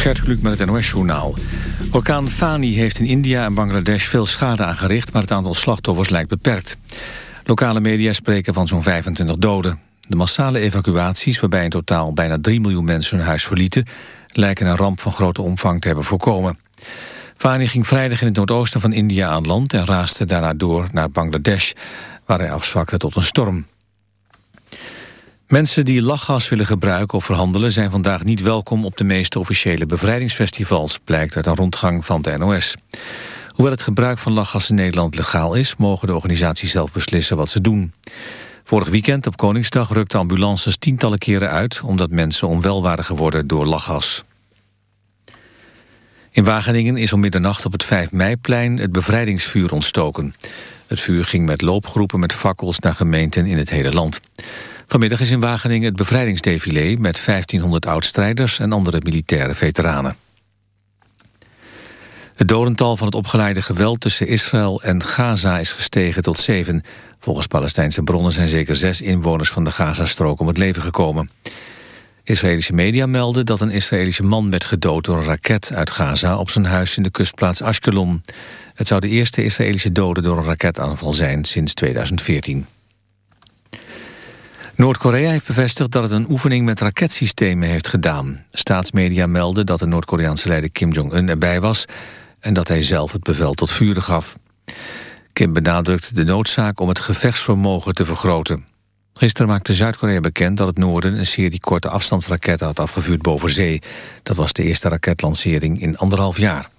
Gert Kluk met het NOS-journaal. Orkaan Fani heeft in India en Bangladesh veel schade aangericht... maar het aantal slachtoffers lijkt beperkt. Lokale media spreken van zo'n 25 doden. De massale evacuaties, waarbij in totaal bijna 3 miljoen mensen hun huis verlieten... lijken een ramp van grote omvang te hebben voorkomen. Fani ging vrijdag in het noordoosten van India aan land... en raasde daarna door naar Bangladesh, waar hij afzwakte tot een storm. Mensen die lachgas willen gebruiken of verhandelen... zijn vandaag niet welkom op de meeste officiële bevrijdingsfestivals... blijkt uit een rondgang van de NOS. Hoewel het gebruik van lachgas in Nederland legaal is... mogen de organisaties zelf beslissen wat ze doen. Vorig weekend op Koningsdag rukten ambulances tientallen keren uit... omdat mensen onwel waren geworden door lachgas. In Wageningen is om middernacht op het 5 meiplein het bevrijdingsvuur ontstoken. Het vuur ging met loopgroepen met fakkels naar gemeenten in het hele land. Vanmiddag is in Wageningen het bevrijdingsdefilé met 1500 oud-strijders en andere militaire veteranen. Het dodental van het opgeleide geweld tussen Israël en Gaza is gestegen tot zeven. Volgens Palestijnse bronnen zijn zeker zes inwoners van de Gazastrook om het leven gekomen. Israëlische media melden dat een Israëlische man werd gedood door een raket uit Gaza op zijn huis in de kustplaats Ashkelon. Het zou de eerste Israëlische dode door een raketaanval zijn sinds 2014. Noord-Korea heeft bevestigd dat het een oefening met raketsystemen heeft gedaan. Staatsmedia melden dat de Noord-Koreaanse leider Kim Jong-un erbij was... en dat hij zelf het bevel tot vuren gaf. Kim benadrukte de noodzaak om het gevechtsvermogen te vergroten. Gisteren maakte Zuid-Korea bekend dat het Noorden een serie korte afstandsraketten had afgevuurd boven zee. Dat was de eerste raketlancering in anderhalf jaar.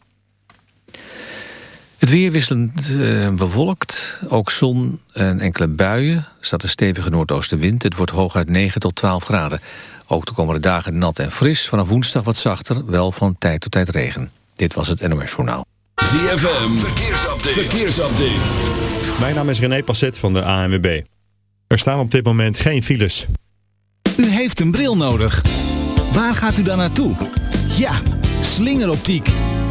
Het weer wisselend uh, bewolkt, ook zon en enkele buien. Er staat een stevige noordoostenwind. Het wordt hooguit 9 tot 12 graden. Ook de komende dagen nat en fris. Vanaf woensdag wat zachter, wel van tijd tot tijd regen. Dit was het NOS Journaal. ZFM, verkeersupdate. verkeersupdate. Mijn naam is René Passet van de ANWB. Er staan op dit moment geen files. U heeft een bril nodig. Waar gaat u dan naartoe? Ja, slingeroptiek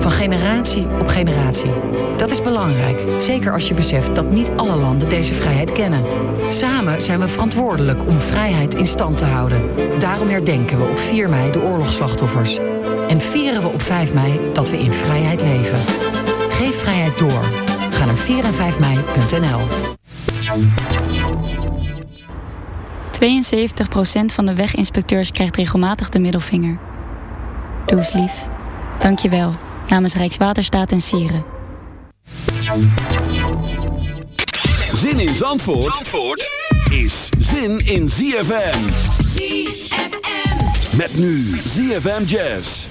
Van generatie op generatie. Dat is belangrijk, zeker als je beseft dat niet alle landen deze vrijheid kennen. Samen zijn we verantwoordelijk om vrijheid in stand te houden. Daarom herdenken we op 4 mei de oorlogsslachtoffers. En vieren we op 5 mei dat we in vrijheid leven. Geef vrijheid door. Ga naar 4 en 5 mei.nl. 72% van de weginspecteurs krijgt regelmatig de middelvinger. Doe eens lief. Dank je wel namens Rijkswaterstaat en Sieren. Zin in Zandvoort, Zandvoort is zin in ZFM. ZFM. Met nu ZFM Jazz.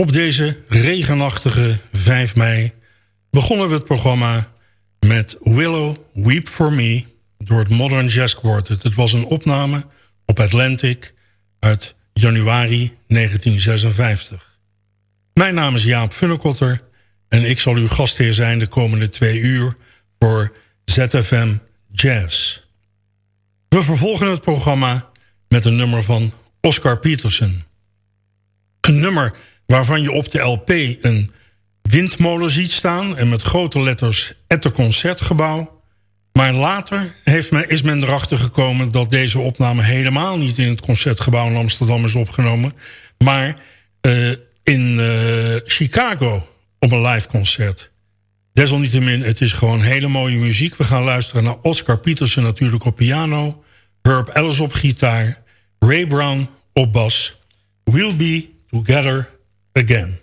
Op deze regenachtige 5 mei begonnen we het programma met Willow Weep For Me door het Modern Jazz Quartet. Het was een opname op Atlantic uit januari 1956. Mijn naam is Jaap Funnekotter en ik zal uw gastheer zijn de komende twee uur voor ZFM Jazz. We vervolgen het programma met een nummer van Oscar Peterson. Een nummer waarvan je op de LP een windmolen ziet staan... en met grote letters het Concertgebouw. Maar later heeft men, is men erachter gekomen dat deze opname... helemaal niet in het Concertgebouw in Amsterdam is opgenomen... maar uh, in uh, Chicago op een live concert. Desalniettemin, het is gewoon hele mooie muziek. We gaan luisteren naar Oscar Peterson natuurlijk op piano... Herb Ellis op gitaar, Ray Brown op bas... We'll be together again.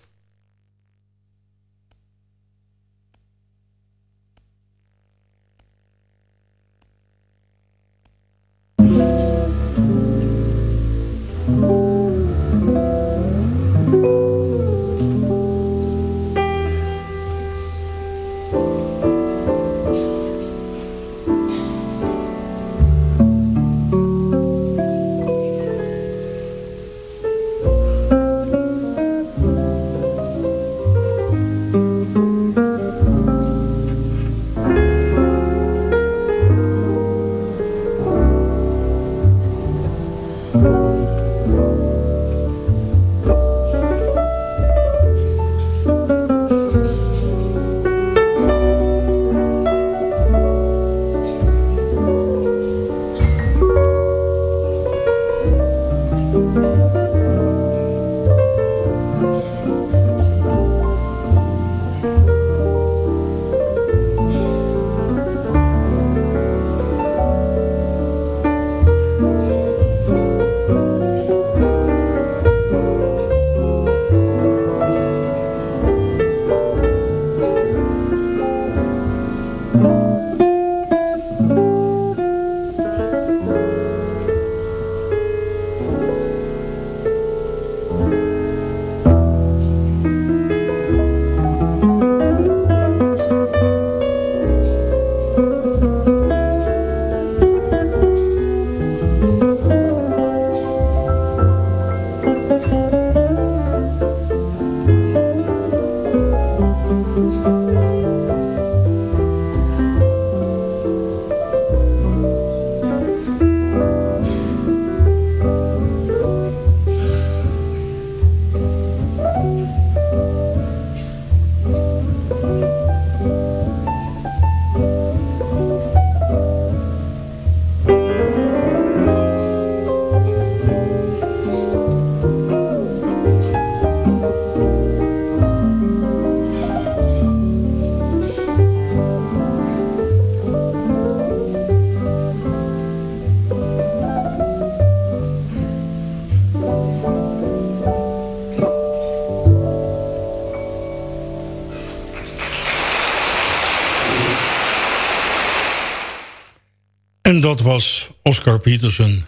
En dat was Oscar Peterson.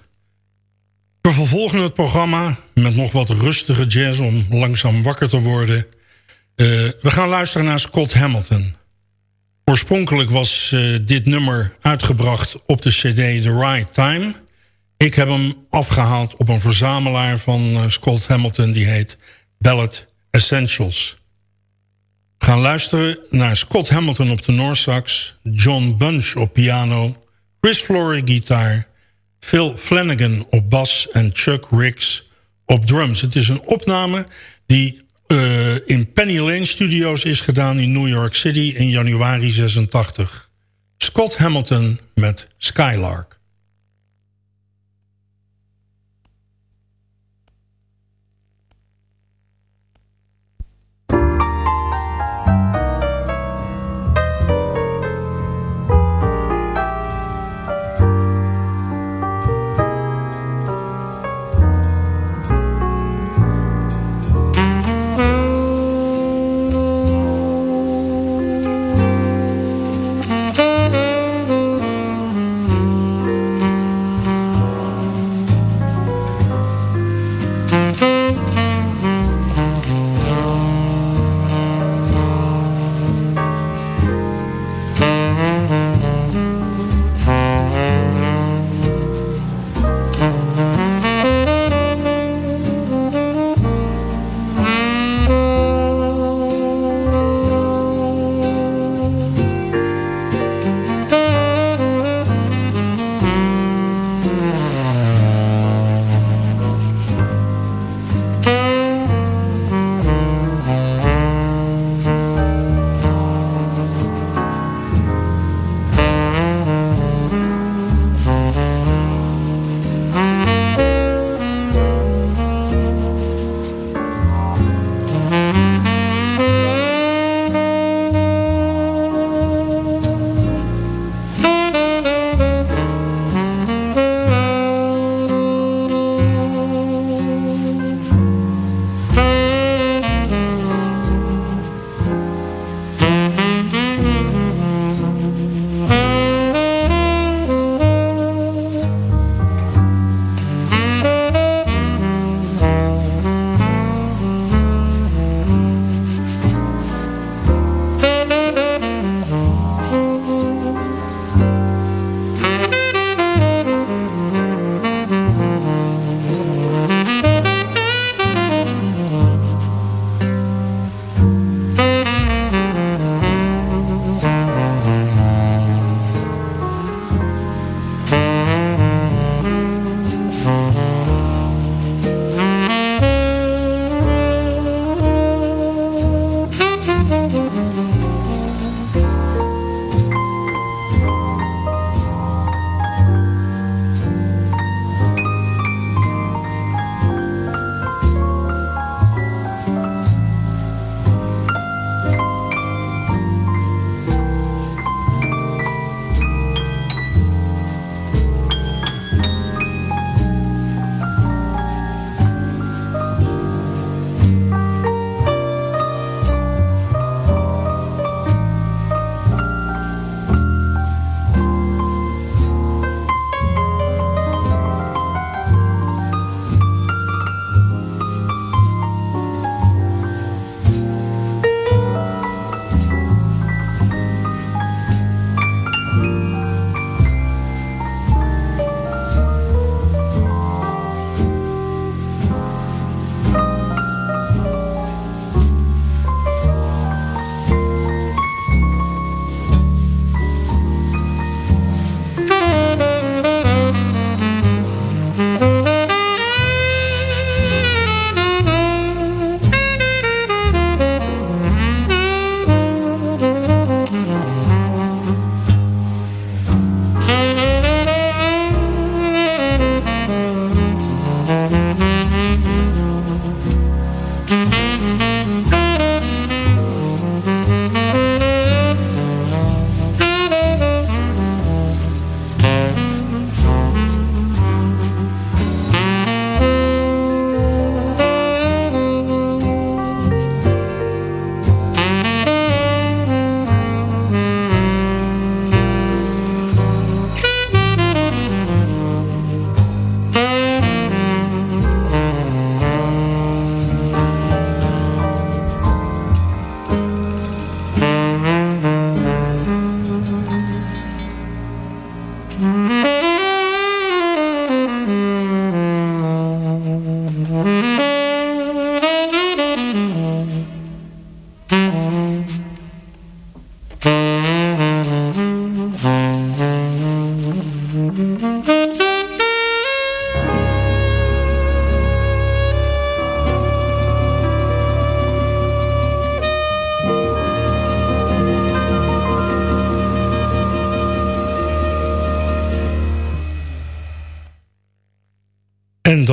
We vervolgen het programma met nog wat rustige jazz... om langzaam wakker te worden. Uh, we gaan luisteren naar Scott Hamilton. Oorspronkelijk was uh, dit nummer uitgebracht op de cd The Right Time. Ik heb hem afgehaald op een verzamelaar van uh, Scott Hamilton... die heet Ballad Essentials. We gaan luisteren naar Scott Hamilton op de Noorsax... John Bunch op piano... Chris Flory gitaar, Phil Flanagan op bas en Chuck Riggs op drums. Het is een opname die uh, in Penny Lane Studios is gedaan in New York City in januari 86. Scott Hamilton met Skylark.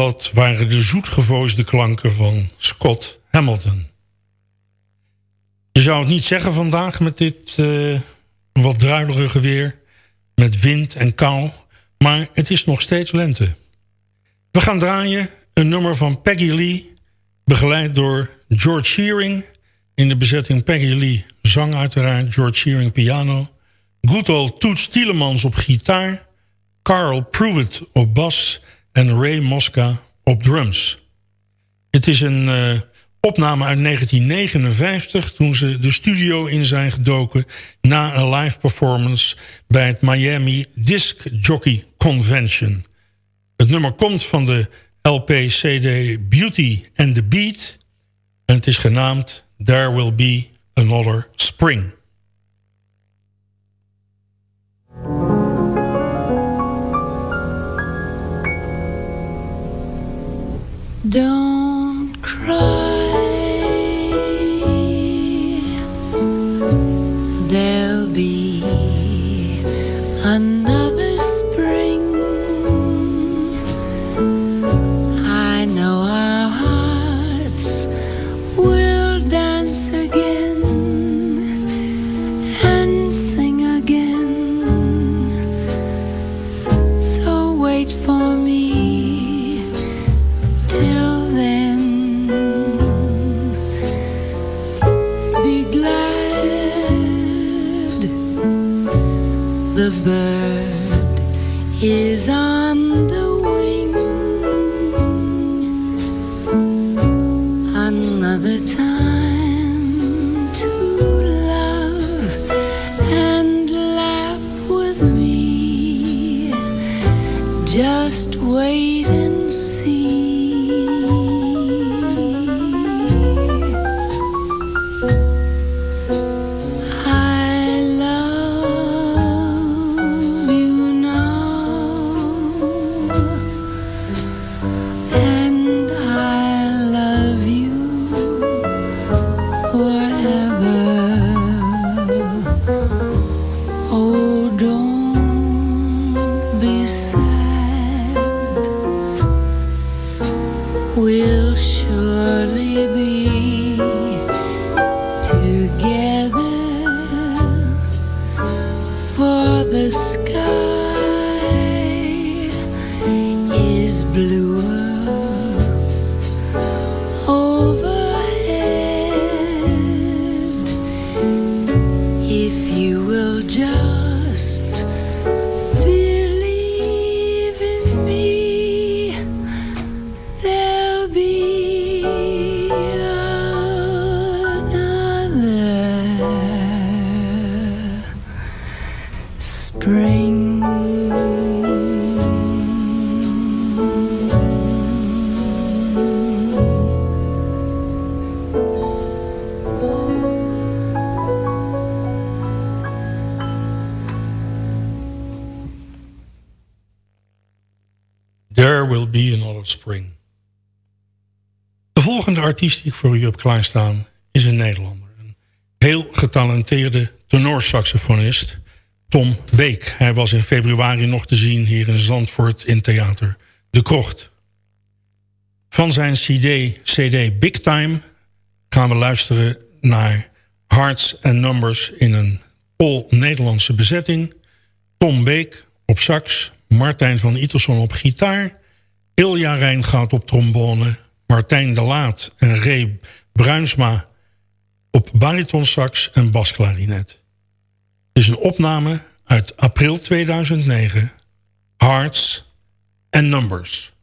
Dat waren de zoetgevoisde klanken van Scott Hamilton. Je zou het niet zeggen vandaag met dit uh, wat druilerige weer. Met wind en kou. Maar het is nog steeds lente. We gaan draaien een nummer van Peggy Lee. Begeleid door George Shearing. In de bezetting Peggy Lee zang uiteraard. George Shearing piano. Good old Tielemans op gitaar. Carl Pruitt op bas. En Ray Mosca op drums. Het is een... Uh, opname uit 1959... toen ze de studio in zijn gedoken... na een live performance bij het Miami Disc Jockey Convention. Het nummer komt van de LP-CD Beauty and the Beat... en het is genaamd There Will Be Another Spring. Don't cry Spring. De volgende artiest die ik voor u heb klaarstaan is een Nederlander. Een heel getalenteerde tenorsaxofonist, Tom Beek. Hij was in februari nog te zien hier in Zandvoort in theater De Krocht. Van zijn CD, CD Big Time gaan we luisteren naar Hearts and Numbers in een all-Nederlandse bezetting. Tom Beek op sax, Martijn van Iterson op gitaar... Ilja Rijngaard op trombone, Martijn de Laat en Ray Bruinsma op baritonsax en basklarinet. Het is een opname uit april 2009, Hearts and Numbers.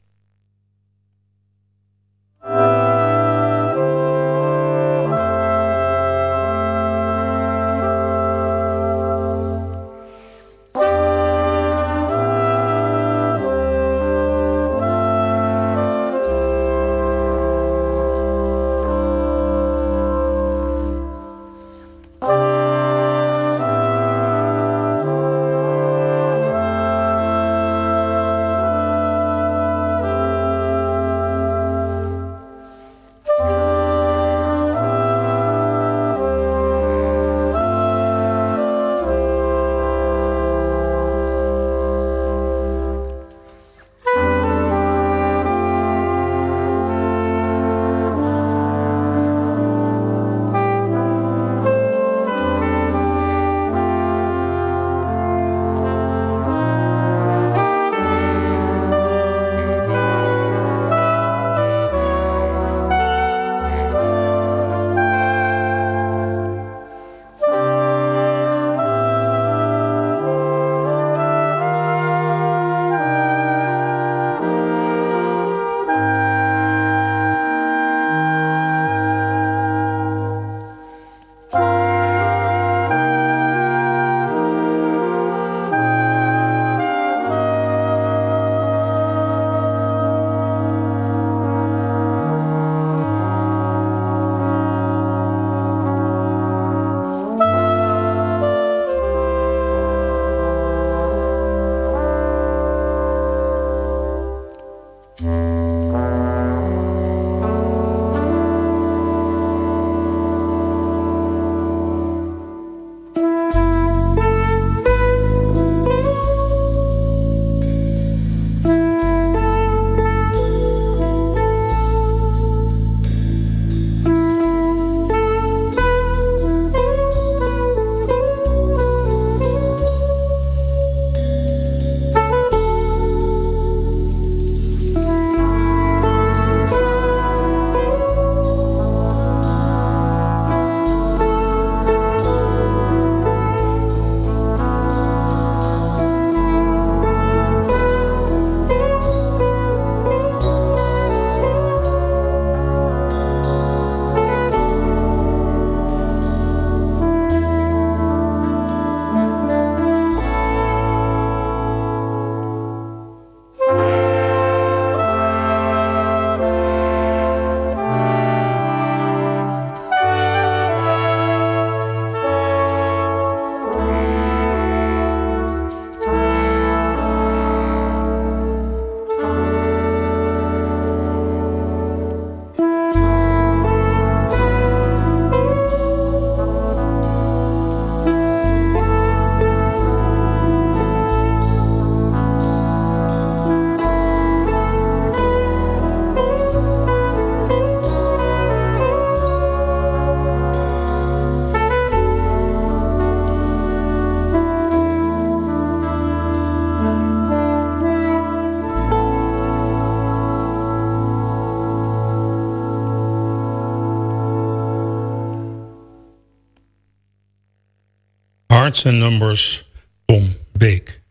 Hearts and Numbers, Tom Beek.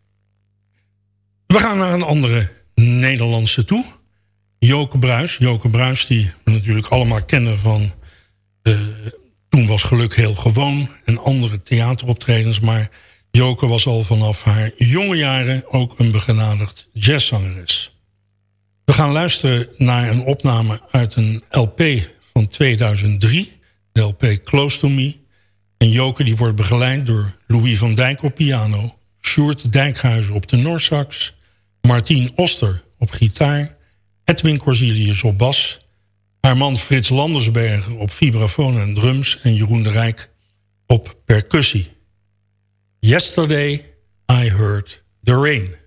We gaan naar een andere Nederlandse toe. Joke Bruis. Joke Bruis, die we natuurlijk allemaal kennen van... Uh, toen was geluk heel gewoon en andere theateroptredens... maar Joke was al vanaf haar jonge jaren ook een begenadigd jazzzangeres. We gaan luisteren naar een opname uit een LP van 2003... de LP Close to Me... En Joke die wordt begeleid door Louis van Dijk op piano... Sjoerd Dijkhuizen op de Noorsax... Martien Oster op gitaar... Edwin Corsilius op bas... haar man Frits Landersberger op vibrafoon en drums... en Jeroen de Rijk op percussie. Yesterday I heard the rain...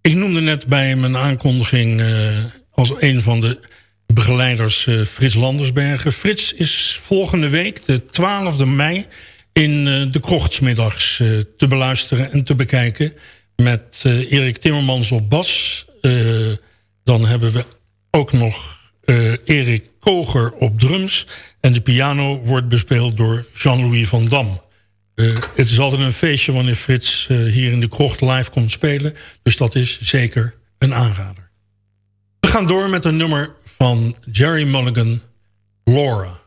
Ik noemde net bij mijn aankondiging eh, als een van de begeleiders eh, Frits Landersbergen. Frits is volgende week, de 12e mei, in eh, de Krochtsmiddags te beluisteren en te bekijken. Met Erik Timmermans op bas. Dan hebben we ook nog Erik Koger op drums. En de piano wordt bespeeld door Jean-Louis van Dam. Eh, het is altijd een feestje wanneer Frits eh, hier in de krocht live komt spelen. Dus dat is zeker een aanrader. We gaan door met een nummer van Jerry Mulligan, Laura.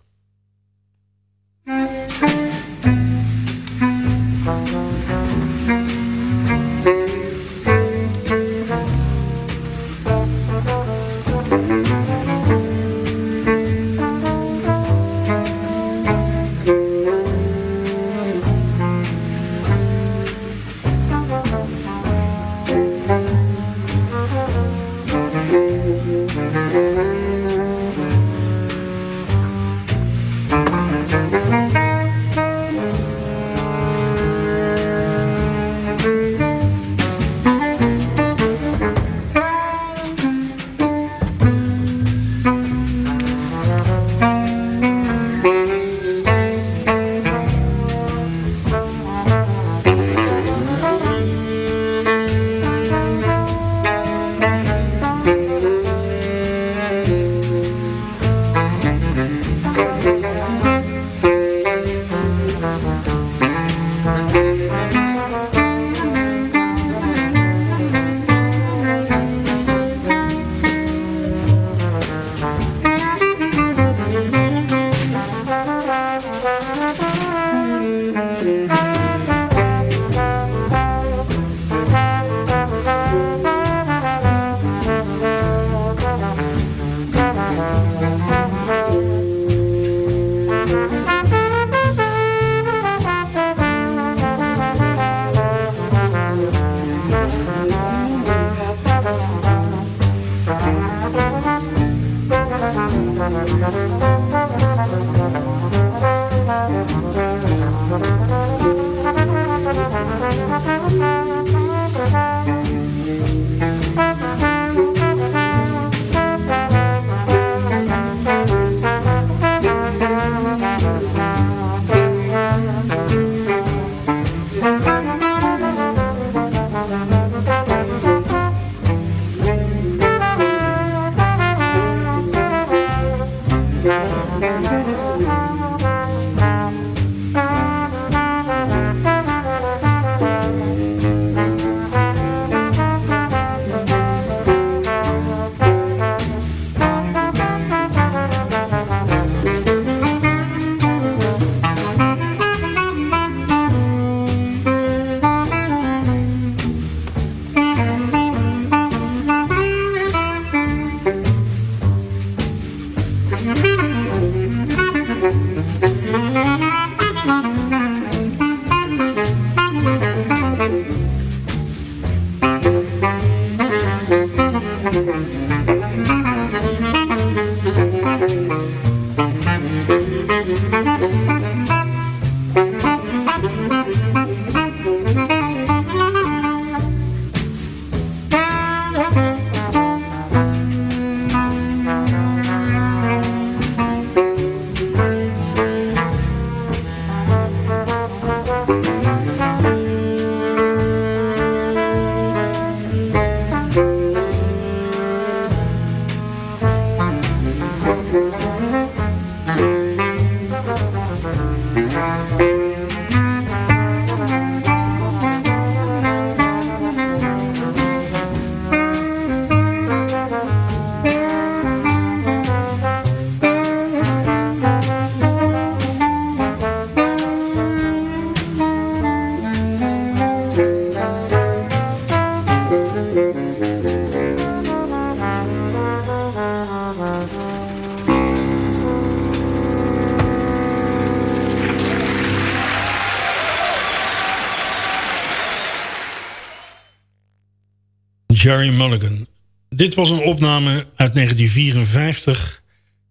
Jerry Mulligan. Dit was een opname uit 1954...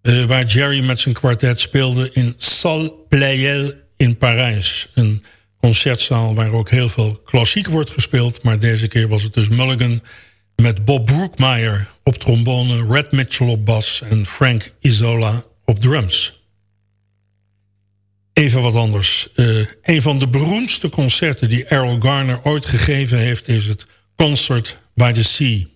Uh, waar Jerry met zijn kwartet speelde in Salle Pleyel in Parijs. Een concertzaal waar ook heel veel klassiek wordt gespeeld... maar deze keer was het dus Mulligan met Bob Brookmeyer op trombone... Red Mitchell op bas en Frank Isola op drums. Even wat anders. Uh, een van de beroemdste concerten die Errol Garner ooit gegeven heeft... is het Concert by the Sea.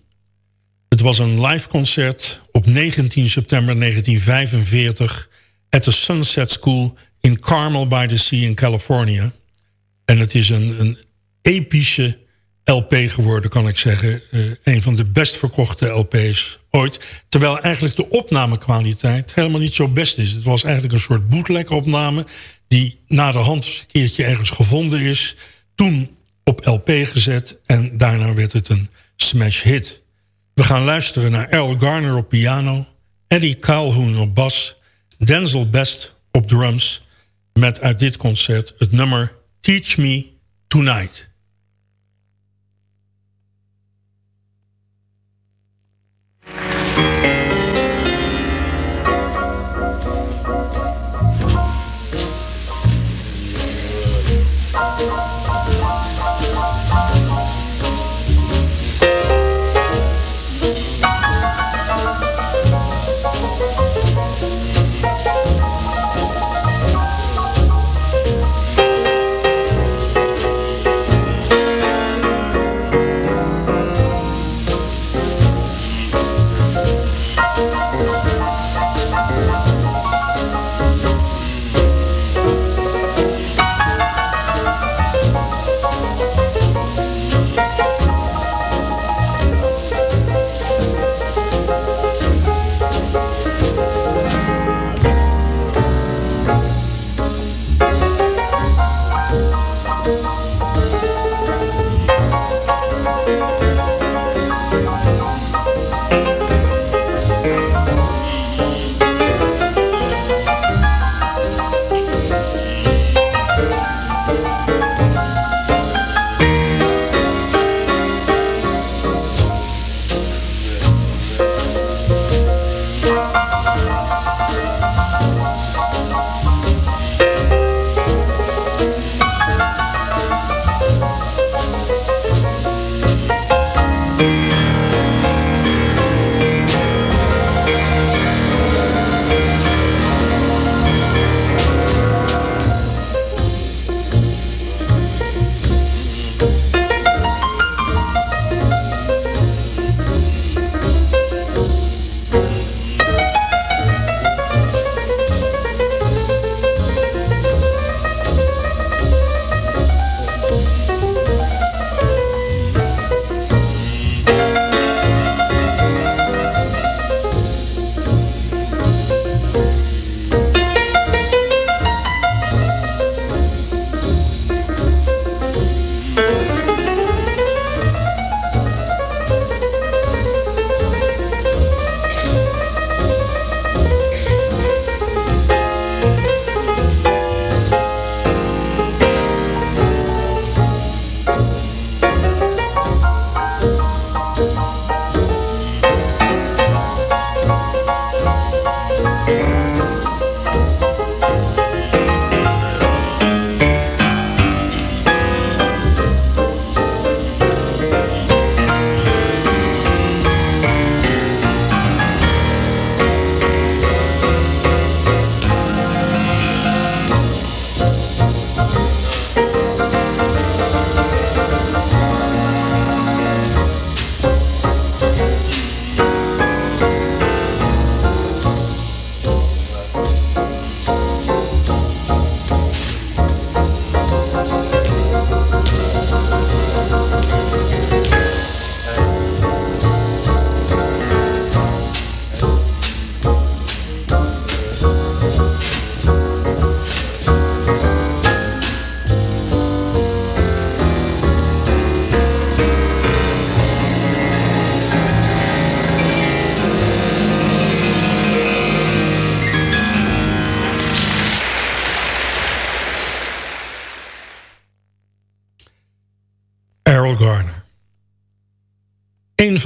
Het was een live concert op 19 september 1945... at the Sunset School in Carmel by the Sea in California. En het is een, een epische LP geworden, kan ik zeggen. Uh, een van de best verkochte LP's ooit. Terwijl eigenlijk de opnamekwaliteit helemaal niet zo best is. Het was eigenlijk een soort bootleg-opname... die na de hand een keertje ergens gevonden is. Toen op LP gezet en daarna werd het een smash hit. We gaan luisteren naar Earl Garner op piano... Eddie Calhoun op bas... Denzel Best op drums... met uit dit concert het nummer Teach Me Tonight...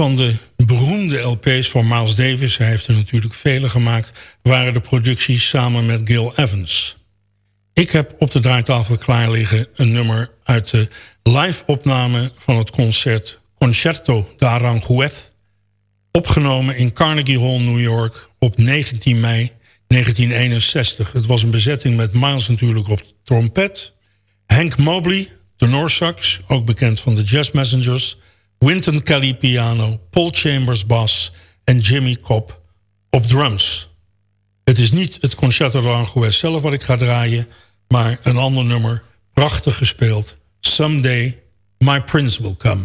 van de beroemde LP's van Miles Davis... hij heeft er natuurlijk vele gemaakt... waren de producties samen met Gil Evans. Ik heb op de draaitafel klaar liggen een nummer uit de live-opname... van het concert Concerto de Aranjuez... opgenomen in Carnegie Hall, New York... op 19 mei 1961. Het was een bezetting met Miles natuurlijk op trompet... Hank Mobley, tenorsax, ook bekend van de Jazz Messengers... Wynton Kelly piano, Paul Chambers bas en Jimmy Cobb op drums. Het is niet het Concerto d'Aranjuez zelf wat ik ga draaien... maar een ander nummer, prachtig gespeeld. Someday My Prince Will Come.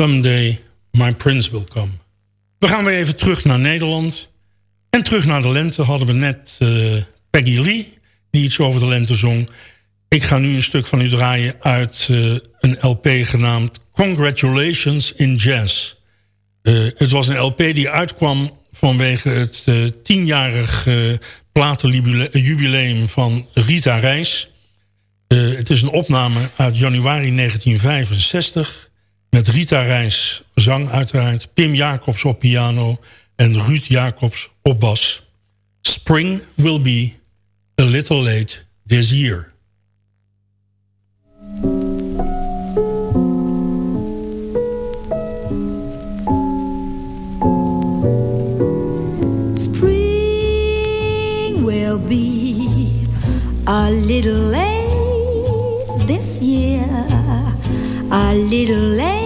Someday My Prince Will Come. We gaan weer even terug naar Nederland. En terug naar de lente hadden we net uh, Peggy Lee... die iets over de lente zong. Ik ga nu een stuk van u draaien uit uh, een LP genaamd... Congratulations in Jazz. Uh, het was een LP die uitkwam vanwege het tienjarig platenjubileum van Rita Reis. het is een opname uit januari 1965... Met Rita Reis zang uiteraard, Pim Jacobs op piano en Ruud Jacobs op bas. Spring will be a little late this year. Spring will be a little late this year. A little late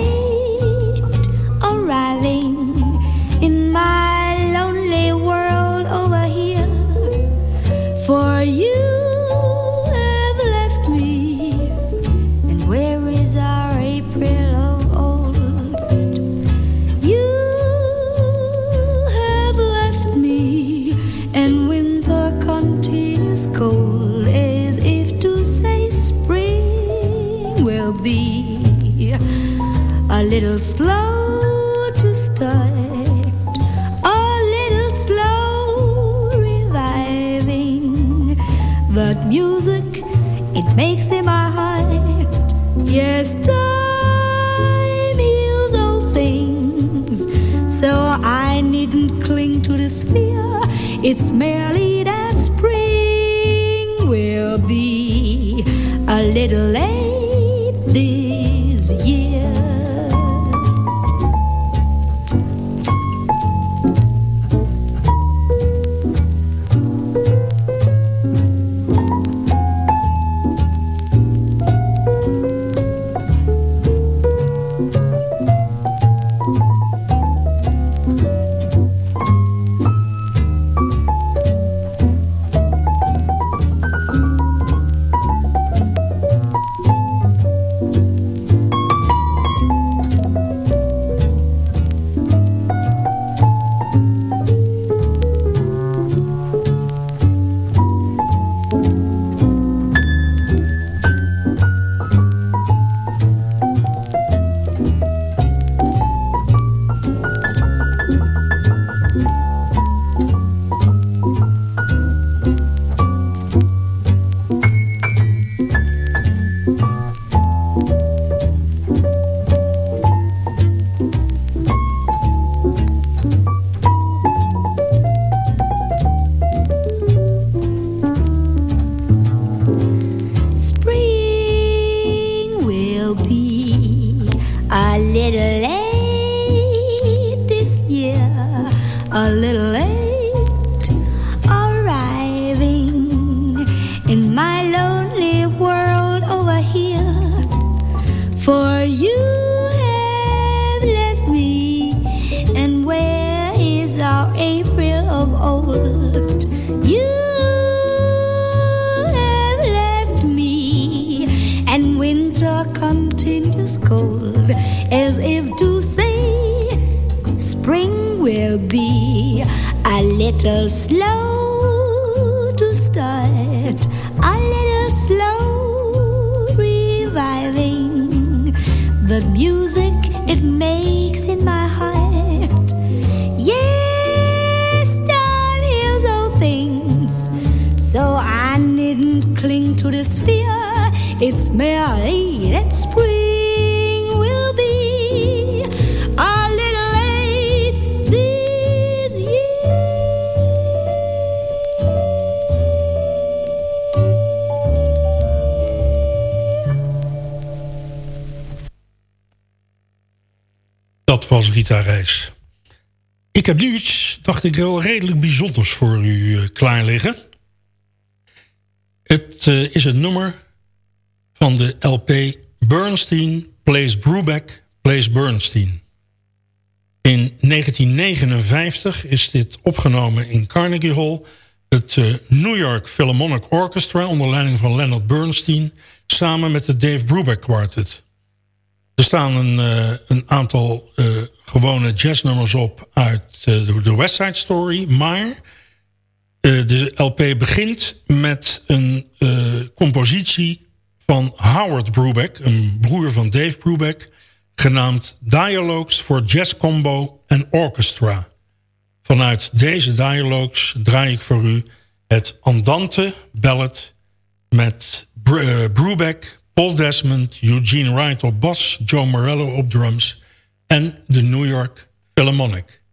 slow Ik heb nu iets, dacht ik, wel redelijk bijzonders voor u uh, klaar liggen. Het uh, is het nummer van de LP Bernstein Plays Brubeck Plays Bernstein. In 1959 is dit opgenomen in Carnegie Hall. Het uh, New York Philharmonic Orchestra onder leiding van Leonard Bernstein... samen met de Dave Brubeck Quartet. Er staan een, uh, een aantal uh, gewone jazznummers op uit uh, de West Side Story. Maar de LP begint met een compositie van Howard Brubeck... een broer van Dave Brubeck... genaamd Dialogues for Jazz Combo and Orchestra. Vanuit deze dialogues draai ik voor u het Andante Ballad... met Brubeck, Paul Desmond, Eugene Wright op bas, Joe Morello op drums en de New York Philharmonic.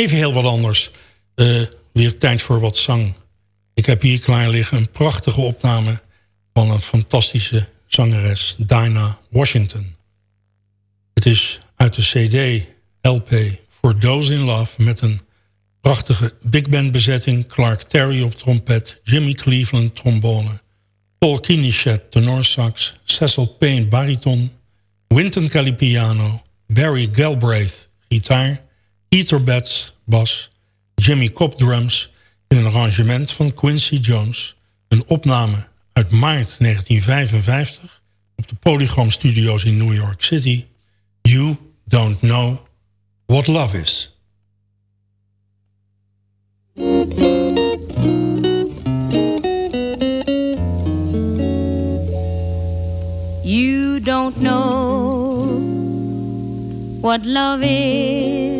Even heel wat anders. Uh, weer tijd voor wat zang. Ik heb hier klaar liggen een prachtige opname... van een fantastische zangeres, Dinah Washington. Het is uit de CD LP For Those in Love... met een prachtige big band bezetting... Clark Terry op trompet, Jimmy Cleveland trombone... Paul Kinichet tenorsax, Cecil Payne bariton... Winton Kelly piano, Barry Galbraith gitaar... Peter Betts bas, Jimmy Cobb drums... in een arrangement van Quincy Jones... een opname uit maart 1955 op de Polygram Studios in New York City... You Don't Know What Love Is. You don't know what love is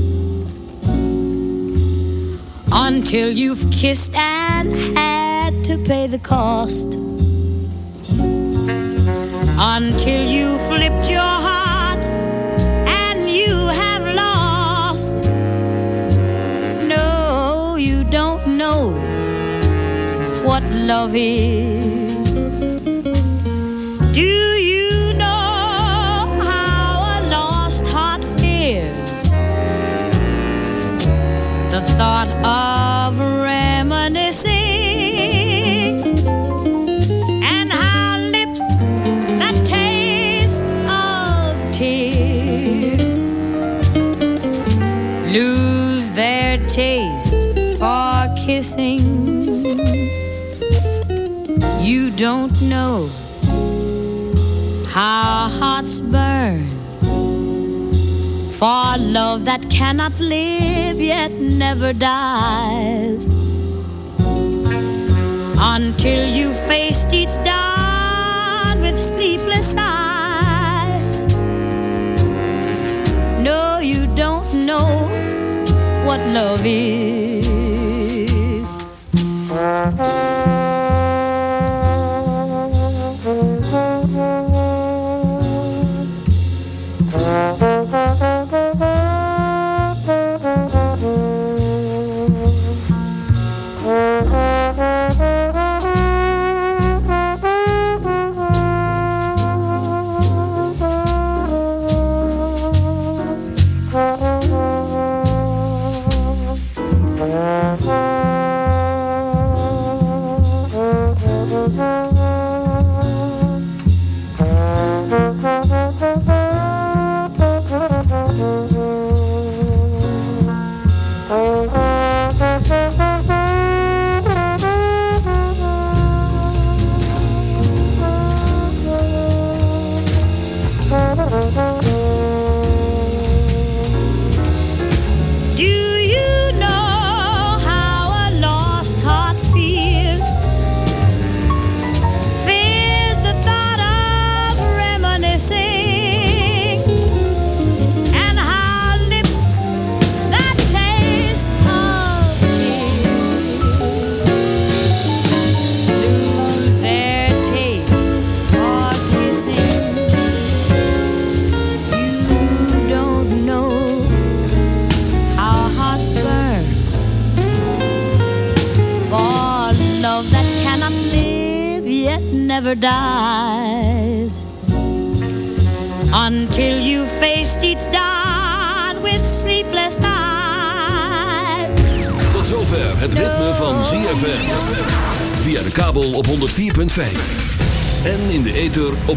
until you've kissed and had to pay the cost. Until you flipped your heart and you have lost. No, you don't know what love is. Thought of reminiscing and how lips that taste of tears lose their taste for kissing. You don't know how hearts burn for love that cannot live yet never dies until you faced each dawn with sleepless eyes. No, you don't know what love is.